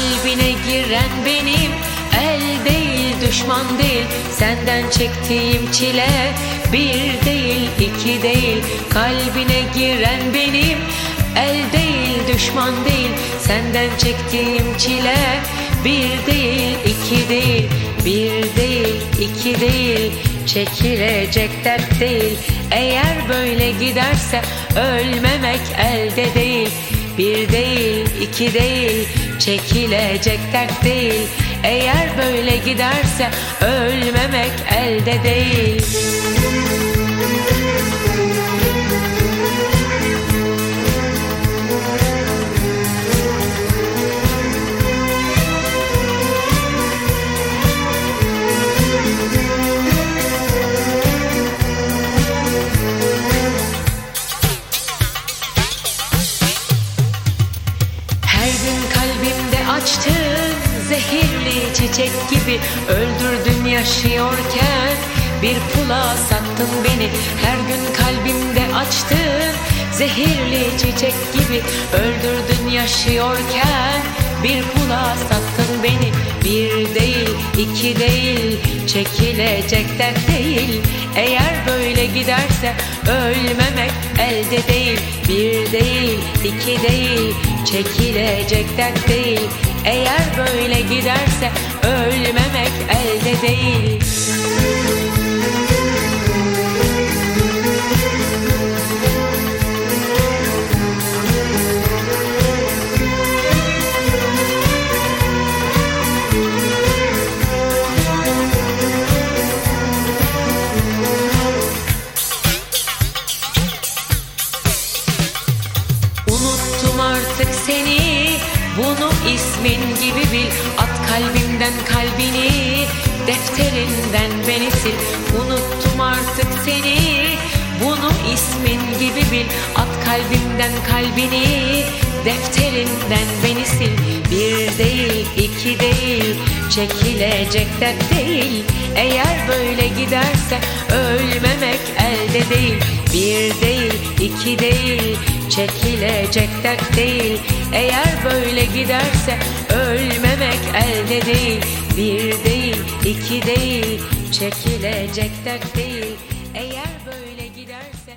Kalbine giren benim el değil düşman değil. Senden çektiğim çile bir değil iki değil. Kalbine giren benim el değil düşman değil. Senden çektiğim çile bir değil iki değil. Bir değil iki değil. Çekilecek dert değil. Eğer böyle giderse ölmemek elde değil. Bir değil iki değil. Çekilecek dert değil. Eğer böyle giderse Ölmemek elde değil açtığın zehirli çiçek gibi. Öldürdün yaşıyorken bir pula sattın beni. Her gün kalbimde açtığın zehirli çiçek gibi. Öldürdün yaşıyorken bir pula sattın beni. Bir değil iki değil çekilecek dert değil. Eğer giderse ölmemek elde değil. Bir değil iki değil çekilecek dert değil. Eğer böyle giderse ölmemek Unuttum artık seni. Bunu ismin gibi bil. At kalbimden kalbini. Defterinden beni sil. Unuttum artık seni. Bunu ismin gibi bil. At kalbimden kalbini. Defterinden beni sil. Bir değil iki değil. Çekilecek dert değil. Eğer böyle giderse Ölmemek elde değil. Bir değil iki değil Çekilecek dert değil. Eğer böyle giderse Ölmemek elde değil. Bir değil iki değil Çekilecek dert değil. Eğer böyle giderse